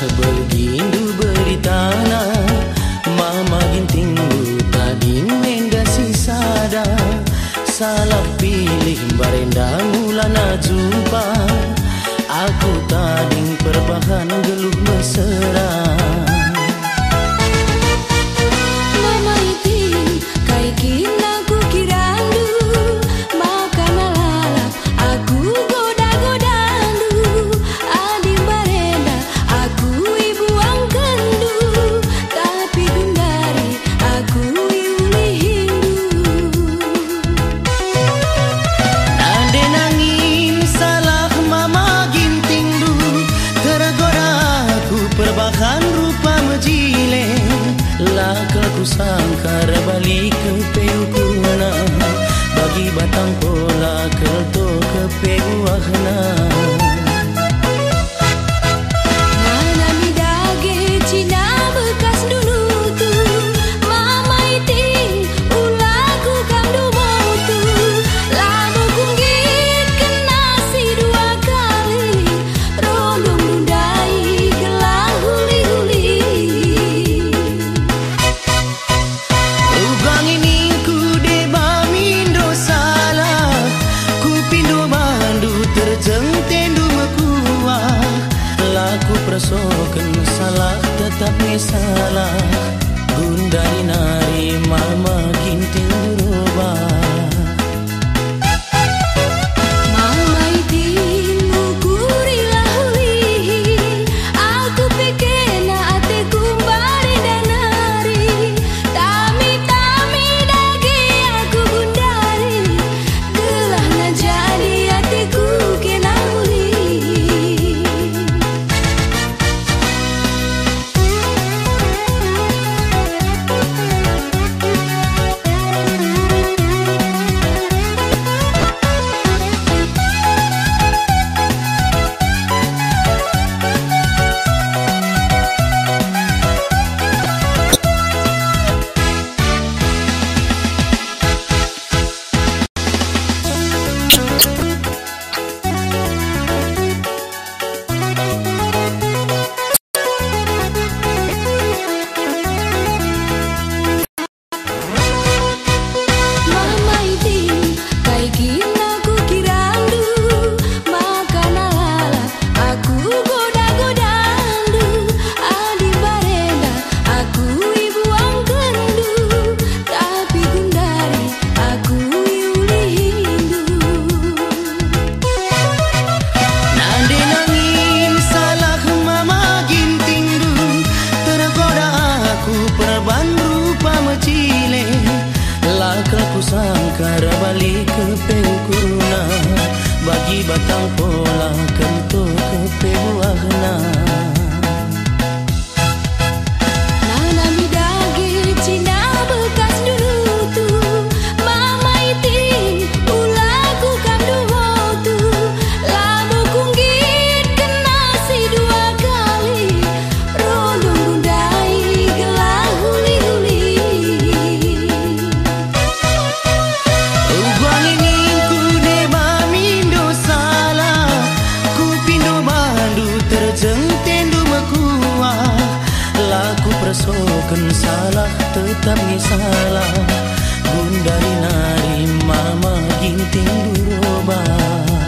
Berdindu beritana, Mama ginting Tadi menda si sada Salah pilih Barenda mulana jumpa. Aku tadi Perbahan geluh mesra. bahan rupa mejile Laka ku sangkar balik ke pengkuna Bagi batang pola ke isang reso salah tetap salah. Gundari nari mama ginting dirubah